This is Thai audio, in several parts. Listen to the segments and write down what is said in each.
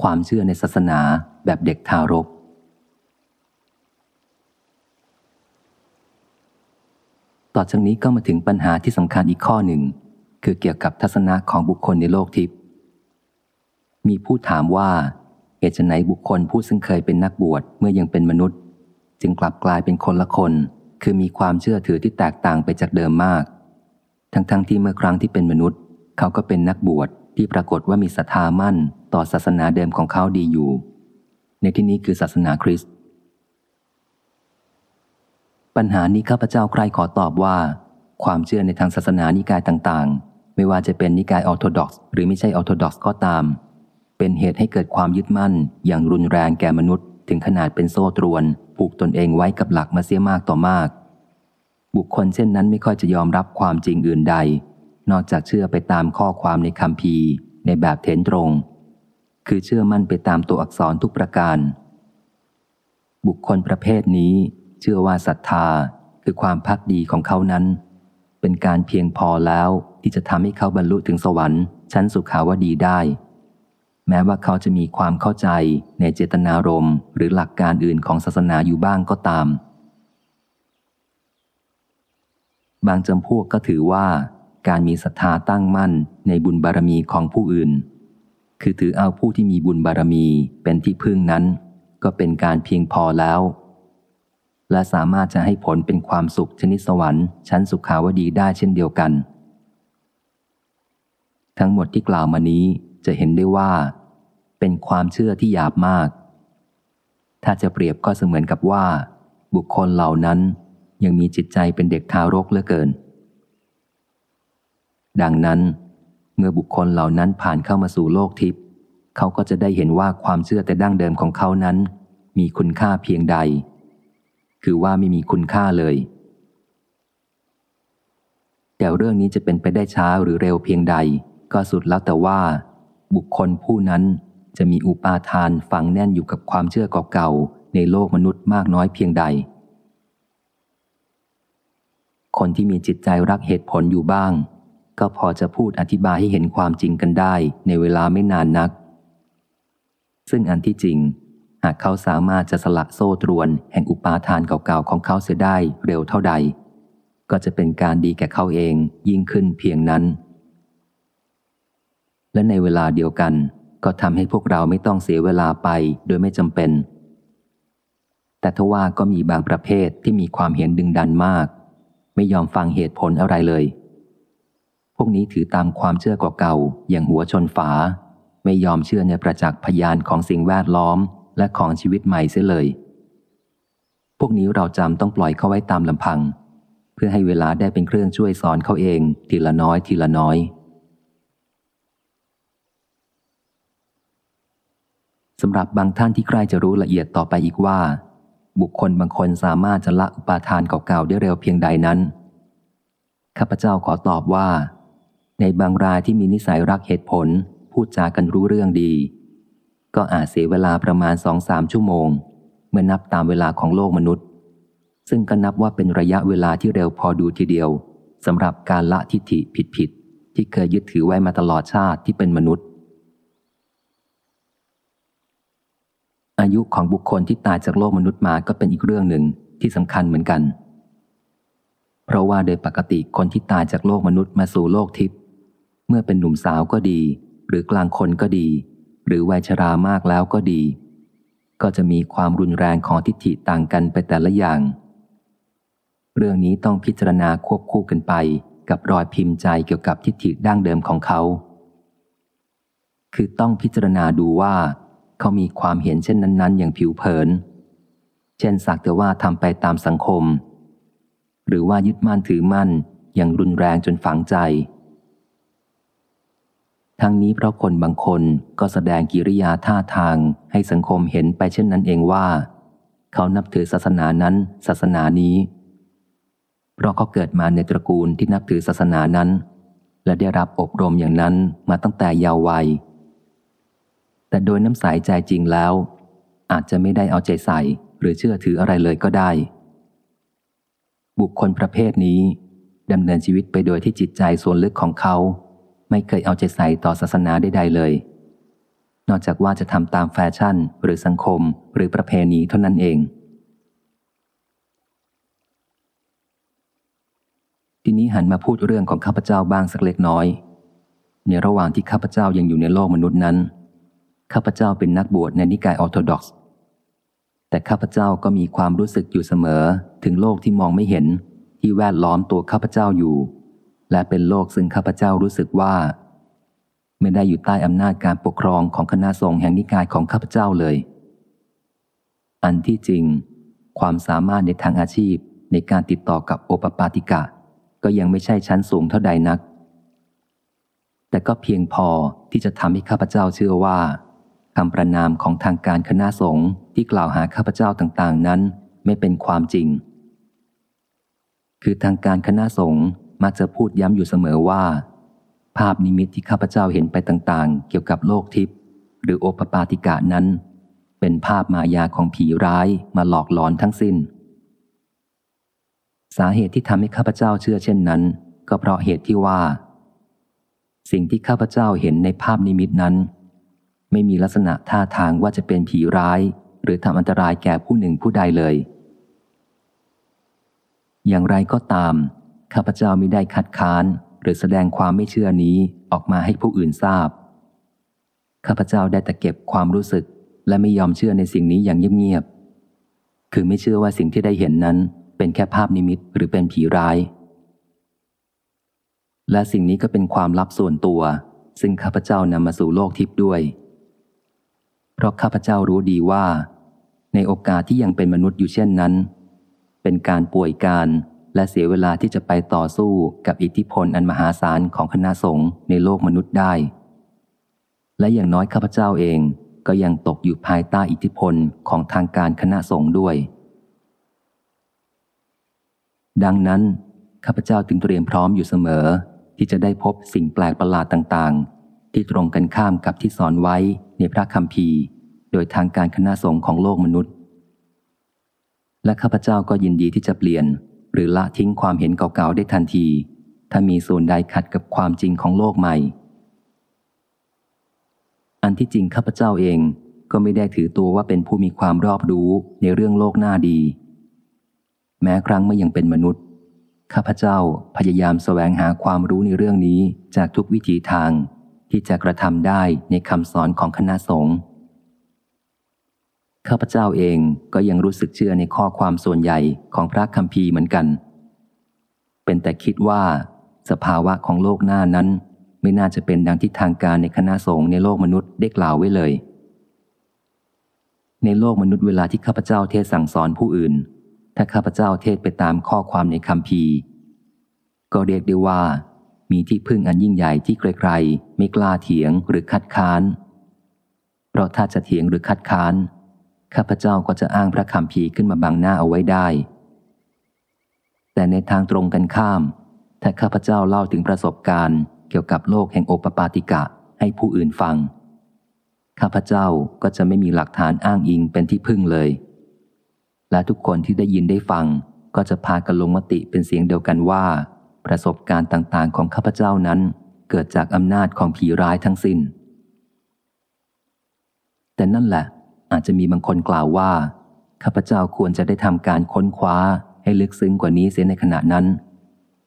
ความเชื่อในศาสนาแบบเด็กทารก ต่อจากนี้ก็มาถึงปัญหาที่สำคัญอีกข้อหนึ่ง คือเกี่ยวกับทัศนะของบุคคลในโลกทิพย์มีผู้ถามว่าเหตุไฉนบุคคลผู้ซึ่งเคยเป็นนักบวชเมื่อยังเป็นมนุษย์ จึงกลับกลายเป็นคนละคน คือมีความเชื่อถือที่แตกต่างไปจากเดิมมาก ทั้งๆทที่เมื่อครั้งที่เป็นมนุษย์ เขาก็เป็นนักบวช ที่ปรากฏว่ามีศรัทธามั่นต่อศาสนาเดิมของเขาดีอยู่ ในที่นี้คือศาสนาคริสต์ปัญหานี้ข้าพเจ้าใครขอตอบว่า ความเชื่อในทางศาสนานิกายต่างๆ ไม่ว่าจะเป็นนิกายออร์โธดอกซ์หรือไม่ใช่ออร์โธดอกซ์ก็ตาม เป็นเหตุให้เกิดความยึดมั่น อย่างรุนแรงแก่มนุษย์ถึงขนาดเป็นโซ่ตรวน ผูกตนเองไว้กับหลักมาเสียมากต่อมาก บุคคลเช่นนั้นไม่ค่อยจะยอมรับความจริงอื่นใด นอกจากเชื่อไปตามข้อความในคำพีในแบบเถนตรง คือเชื่อมั่นไปตามตัวอักษรทุกประการ บุคคลประเภทนี้ เชื่อว่าศรัทธาคือความพักดีของเขานั้น เป็นการเพียงพอแล้วที่จะทำให้เขาบรรลุถึงสวรรค์ ชั้นสุขาวดีได้ แม้ว่าเขาจะมีความเข้าใจในเจตนารมณ์หรือหลักการอื่นของศาสนาอยู่บ้างก็ตามบางจำพวกก็ถือว่า การมีศรัทธาตั้งมั่นในบุญบารมีของผู้อื่น คือถือเอาผู้ที่มีบุญบารมีเป็นที่พึ่งนั้น ก็เป็นการเพียงพอแล้ว และสามารถจะให้ผลเป็นความสุขชนิดสวรรค์ชั้นสุขาวดีได้เช่นเดียวกัน ทั้งหมดที่กล่าวมานี้จะเห็นได้ว่า เป็นความเชื่อที่หยาบมาก ถ้าจะเปรียบก็เสมือนกับว่า บุคคลเหล่านั้นยังมีจิตใจเป็นเด็กทารกเหลือเกิน ดังนั้น เมื่อบุคคลเหล่านั้นผ่านเข้ามาสู่โลกทิพย์เขาก็จะได้เห็นว่าความเชื่อแต่ดั้งเดิมของเขานั้น มีคุณค่าเพียงใด คือว่าไม่มีคุณค่าเลย แต่เรื่องนี้จะเป็นไปได้ช้าหรือเร็วเพียงใด ก็สุดแล้วแต่ว่า บุคคลผู้นั้นจะมีอุปาทานฝังแน่นอยู่กับความเชื่อเก่าๆในโลกมนุษย์มากน้อยเพียงใด คนที่มีจิตใจรักเหตุผลอยู่บ้าง ก็พอจะพูดอธิบายให้เห็นความจริงกันได้ในเวลาไม่นานนัก ซึ่งอันที่จริง หากเขาสามารถจะสละโซ่ตรวน แห่งอุปาทานเก่าๆของเขาเสียได้เร็วเท่าใด ก็จะเป็นการดีแก่เขาเองยิ่งขึ้นเพียงนั้น และในเวลาเดียวกัน ก็ทำให้พวกเราไม่ต้องเสียเวลาไปโดยไม่จำเป็น แต่ทว่าก็มีบางประเภทที่มีความเห็นดึงดันมาก ไม่ยอมฟังเหตุผลอะไรเลย พวกนี้ถือตามความเชื่อกเก่า อย่างหัวชนฝา ไม่ยอมเชื่อในประจักษ์พยานของสิ่งแวดล้อมและของชีวิตใหม่เสียเลย พวกนี้เราจำต้องปล่อยเขาไว้ตามลำพัง เพื่อให้เวลาได้เป็นเครื่องช่วยสอนเขาเอง ทีละน้อยทีละน้อย สำหรับบางท่านที่ใครจะรู้ละเอียดต่อไปอีกว่า บุคคลบางคนสามารถจะละอุปาทานเก่าๆได้เร็วเพียงใดนั้นข้าพเจ้าขอตอบว่า ในบางรายที่มีนิสัยรักเหตุผล พูดจากันรู้เรื่องดี ก็อาจเสียเวลาประมาณสองสามชั่วโมง เมื่อนับตามเวลาของโลกมนุษย์ ซึ่งก็นับว่าเป็นระยะเวลาที่เร็วพอดูทีเดียวสำหรับการละทิฏฐิผิดๆที่เคยยึดถือไว้มาตลอดชาติที่เป็นมนุษย์ อายุของบุคคลที่ตายจากโลกมนุษย์มาก็เป็นอีกเรื่องหนึ่งที่สำคัญเหมือนกัน เพราะว่าโดยปกติคนที่ตายจากโลกมนุษย์มาสู่โลกทิพย์ เมื่อเป็นหนุ่มสาวก็ดี หรือกลางคนก็ดี หรือวัยชรามากแล้วก็ดี ก็จะมีความรุนแรงของทิฏฐิต่างกันไปแต่ละอย่าง เรื่องนี้ต้องพิจารณาควบคู่กันไปกับรอยพิมพ์ใจเกี่ยวกับทิฏฐิดั้งเดิมของเขา คือต้องพิจารณาดูว่า เขามีความเห็นเช่นนั้น ๆ อย่างผิวเผิน เช่นสักแต่ว่าทำไปตามสังคม หรือว่ายึดมั่นถือมั่นอย่างรุนแรงจนฝังใจ ทั้งนี้เพราะคนบางคนก็แสดงกิริยาท่าทางให้สังคมเห็นไปเช่นนั้นเองว่า เขานับถือศาสนานั้นศาสนานี้ เพราะเขาเกิดมาในตระกูลที่นับถือศาสนานั้น และได้รับอบรมอย่างนั้นมาตั้งแต่เยาว์วัย แต่โดยน้ำใสใจจริงแล้ว อาจจะไม่ได้เอาใจใส่หรือเชื่อถืออะไรเลยก็ได้ บุคคลประเภทนี้ดำเนินชีวิตไปโดยที่จิตใจส่วนลึกของเขา ไม่เคยเอาใจใส่ต่อศาสนาใดๆเลย นอกจากว่าจะทำตามแฟชั่นหรือสังคมหรือประเพณีเท่านั้นเอง ทีนี้หันมาพูดเรื่องของข้าพเจ้าบ้างสักเล็กน้อย ในระหว่างที่ข้าพเจ้ายังอยู่ในโลกมนุษย์นั้น ข้าพเจ้าเป็นนักบวชในนิกายออร์โธดอกซ์แต่ข้าพเจ้าก็มีความรู้สึกอยู่เสมอถึงโลกที่มองไม่เห็นที่แวดล้อมตัวข้าพเจ้าอยู่ และเป็นโลกซึ่งข้าพเจ้ารู้สึกว่า ไม่ได้อยู่ใต้อำนาจการปกครองของคณะสงฆ์แห่งนิกายของข้าพเจ้าเลย อันที่จริง ความสามารถในทางอาชีพในการติดต่อกับโอปปาติกะ ก็ยังไม่ใช่ชั้นสูงเท่าใดนัก แต่ก็เพียงพอที่จะทำให้ข้าพเจ้าเชื่อว่าคำประนามของทางการคณะสงฆ์ที่กล่าวหาข้าพเจ้าต่างๆ นั้นไม่เป็นความจริง คือทางการคณะสงฆ์ มักจะพูดย้ำอยู่เสมอว่า ภาพนิมิตที่ข้าพเจ้าเห็นไปต่างๆ เกี่ยวกับโลกทิพย์หรือโอปปาติกะนั้น เป็นภาพมายาของผีร้ายมาหลอกหลอนทั้งสิ้น สาเหตุที่ทำให้ข้าพเจ้าเชื่อเช่นนั้น ก็เพราะเหตุที่ว่า สิ่งที่ข้าพเจ้าเห็นในภาพนิมิตนั้น ไม่มีลักษณะท่าทางว่าจะเป็นผีร้าย หรือทำอันตรายแก่ผู้หนึ่งผู้ใดเลย อย่างไรก็ตาม ข้าพเจ้าไม่ได้คัดค้าน หรือแสดงความไม่เชื่อนี้ออกมาให้ผู้อื่นทราบ ข้าพเจ้าได้แต่เก็บความรู้สึก และไม่ยอมเชื่อในสิ่งนี้อย่างเงียบๆคือไม่เชื่อว่าสิ่งที่ได้เห็นนั้น เป็นแค่ภาพนิมิตหรือเป็นผีร้าย และสิ่งนี้ก็เป็นความลับส่วนตัว ซึ่งข้าพเจ้านำมาสู่โลกทิพย์ด้วย เพราะข้าพเจ้ารู้ดีว่า ในโอกาสที่ยังเป็นมนุษย์อยู่เช่นนั้น เป็นการป่วยการ และเสียเวลาที่จะไปต่อสู้กับอิทธิพลอันมหาศาลของคณะสงฆ์ในโลกมนุษย์ได้ และอย่างน้อยข้าพเจ้าเองก็ยังตกอยู่ภายใต้อิทธิพลของทางการคณะสงฆ์ด้วย ดังนั้นข้าพเจ้าจึงเตรียมพร้อมอยู่เสมอ ที่จะได้พบสิ่งแปลกประหลาดต่างๆ ที่ตรงกันข้ามกับที่สอนไว้ในพระคัมภีร์ โดยทางการคณะสงฆ์ของโลกมนุษย์ และข้าพเจ้าก็ยินดีที่จะเปลี่ยน หรือละทิ้งความเห็นเก่าๆได้ทันที ถ้ามีส่วนใดขัดกับความจริงของโลกใหม่ อันที่จริงข้าพเจ้าเองก็ไม่ได้ถือตัวว่าเป็นผู้มีความรอบรู้ในเรื่องโลกหน้าดี แม้ครั้งเมื่อยังเป็นมนุษย์ ข้าพเจ้าพยายามสแสวงหาความรู้ในเรื่องนี้จากทุกวิถีทางที่จะกระทำได้ในคำสอนของคณะสงฆ์ ข้าพเจ้าเองก็ยังรู้สึกเชื่อในข้อความส่วนใหญ่ของพระคัมภีร์เหมือนกัน เป็นแต่คิดว่า สภาวะของโลกหน้านั้น ไม่น่าจะเป็นดังที่ทางการในคณะสงฆ์ในโลกมนุษย์ได้กล่าวไว้เลย ในโลกมนุษย์เวลาที่ข้าพเจ้าเทศสั่งสอนผู้อื่น ถ้าข้าพเจ้าเทศไปตามข้อความในคัมภีร์ ก็เรียกได้ว่า มีที่พึ่งอันยิ่งใหญ่ที่ใครๆไม่กล้าเถียงหรือคัดค้าน เพราะถ้าจะเถียงหรือคัดค้าน ข้าพเจ้าก็จะอ้างพระคำพีขึ้นมาบังหน้าเอาไว้ได้ แต่ในทางตรงกันข้าม ถ้าข้าพเจ้าเล่าถึงประสบการณ์ เกี่ยวกับโลกแห่งโอปปาติกะให้ผู้อื่นฟัง ข้าพเจ้าก็จะไม่มีหลักฐานอ้างอิงเป็นที่พึ่งเลย และทุกคนที่ได้ยินได้ฟัง ก็จะพากันลงมติเป็นเสียงเดียวกันว่า ประสบการณ์ต่างๆ ของข้าพเจ้านั้น เกิดจากอำนาจของผีร้ายทั้งสิน้น แต่นั่นแหละ อาจจะมีบางคนกล่าวว่า ข้าพเจ้าควรจะได้ทำการค้นคว้าให้ลึกซึ้งกว่านี้เสียในขณะนั้น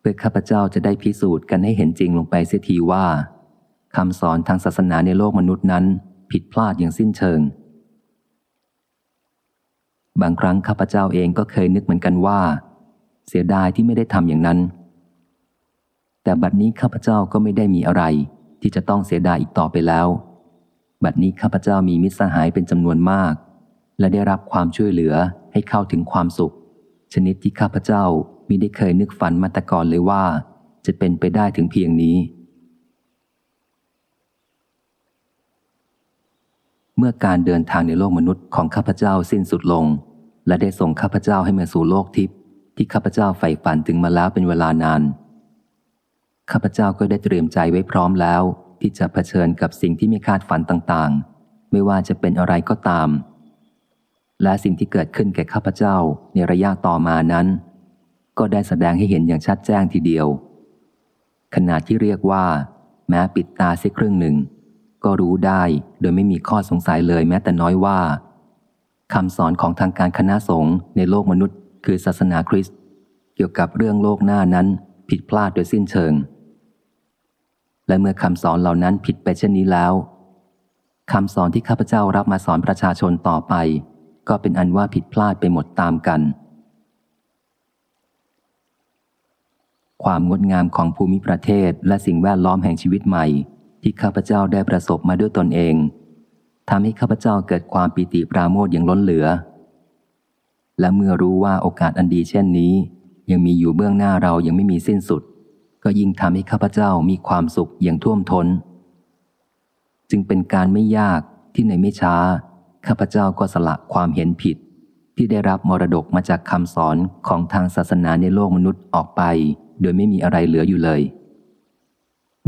เพื่อข้าพเจ้าจะได้พิสูจน์กันให้เห็นจริงลงไปเสียทีว่าคำสอนทางศาสนาในโลกมนุษย์นั้น ผิดพลาดอย่างสิ้นเชิง บางครั้งข้าพเจ้าเองก็เคยนึกเหมือนกันว่า เสียดายที่ไม่ได้ทำอย่างนั้น แต่บัดนี้ข้าพเจ้าก็ไม่ได้มีอะไร ที่จะต้องเสียดายอีกต่อไปแล้ว บัดนี้ข้าพเจ้ามีมิตรสหายเป็นจำนวนมาก และได้รับความช่วยเหลือให้เข้าถึงความสุข ชนิดที่ข้าพเจ้ามิได้เคยนึกฝันมาแต่ก่อนเลยว่า จะเป็นไปได้ถึงเพียงนี้ เมื่อการเดินทางในโลกมนุษย์ของข้าพเจ้าสิ้นสุดลง และได้ส่งข้าพเจ้าให้มาสู่โลกทิพย์ที่ข้าพเจ้าใฝ่ฝันถึงมาแล้วเป็นเวลานานข้าพเจ้าก็ได้เตรียมใจไว้พร้อมแล้ว ที่จะเผชิญกับสิ่งที่ไม่คาดฝันต่างๆ ไม่ว่าจะเป็นอะไรก็ตาม และสิ่งที่เกิดขึ้นแก่ข้าพเจ้าในระยะต่อมานั้น ก็ได้แสดงให้เห็นอย่างชัดแจ้งทีเดียว ขนาดที่เรียกว่า แม้ปิดตาเสียครึ่งหนึ่ง ก็รู้ได้โดยไม่มีข้อสงสัยเลยแม้แต่น้อยว่าคำสอนของทางการคณะสงฆ์ในโลกมนุษย์ คือศาสนาคริสต์เกี่ยวกับเรื่องโลกหน้านั้นผิดพลาดโดยสิ้นเชิง และเมื่อคำสอนเหล่านั้นผิดไปเช่นนี้แล้วคำสอนที่ข้าพเจ้ารับมาสอนประชาชนต่อไป ก็เป็นอันว่าผิดพลาดไปหมดตามกัน ความงดงามของภูมิประเทศและสิ่งแวดล้อมแห่งชีวิตใหม่ ที่ข้าพเจ้าได้ประสบมาด้วยตนเองทำให้ข้าพเจ้าเกิดความปิติปราโมทอย่างล้นเหลือ และเมื่อรู้ว่าโอกาสอันดีเช่นนี้ ยังมีอยู่เบื้องหน้าเรายังไม่มีสิ้นสุด ก็ยิ่งทำให้ข้าพเจ้ามีความสุขอย่างท่วมทน้น จึงเป็นการไม่ยากที่ในไม่ช้า ข้าพเจ้าก็สละความเห็นผิด ที่ได้รับมรดกมาจากคำสอนของทางศาสนาในโลกมนุษย์ออกไป โดยไม่มีอะไรเหลืออยู่เลย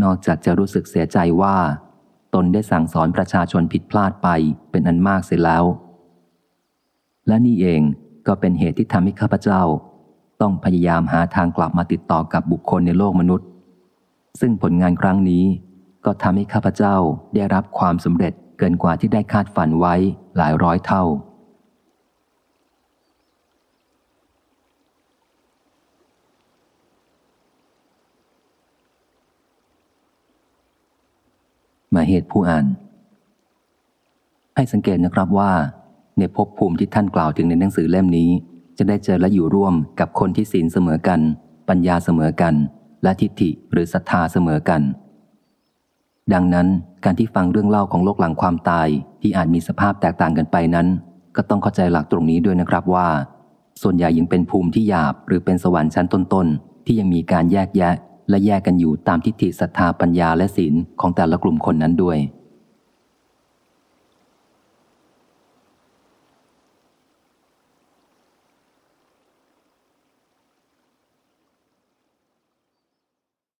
นอกจากจะรู้สึกเสียใจว่า ตนได้สั่งสอนประชาชนผิดพลาดไปเป็นอันมากเสียแล้ว และนี่เองก็เป็นเหตุที่ทำให้ข้าพเจ้า ต้องพยายามหาทางกลับมาติดต่อกับบุคคลในโลกมนุษย์ ซึ่งผลงานครั้งนี้ก็ทำให้ข้าพเจ้าได้รับความสำเร็จเกินกว่าที่ได้คาดฝันไว้หลายร้อยเท่า มาเหตุผู้อ่าน ให้สังเกตนะครับว่า ในภพภูมิที่ท่านกล่าวถึงในหนังสือเล่มนี้ จะได้เจอและอยู่ร่วมกับคนที่ศีลเสมอกัน ปัญญาเสมอกัน และทิฏฐิหรือศรัทธาเสมอกัน ดังนั้นการที่ฟังเรื่องเล่าของโลกหลังความตายที่อาจมีสภาพแตกต่างกันไปนั้น ก็ต้องเข้าใจหลักตรงนี้ด้วยนะครับว่า ส่วนใหญ่ยังเป็นภูมิที่หยาบหรือเป็นสวรรค์ชั้นต้นๆที่ยังมีการแยกแยะ และแยกกันอยู่ตามทิฏฐิศรัทธาปัญญาและศีลของแต่ละกลุ่มคนนั้นด้วย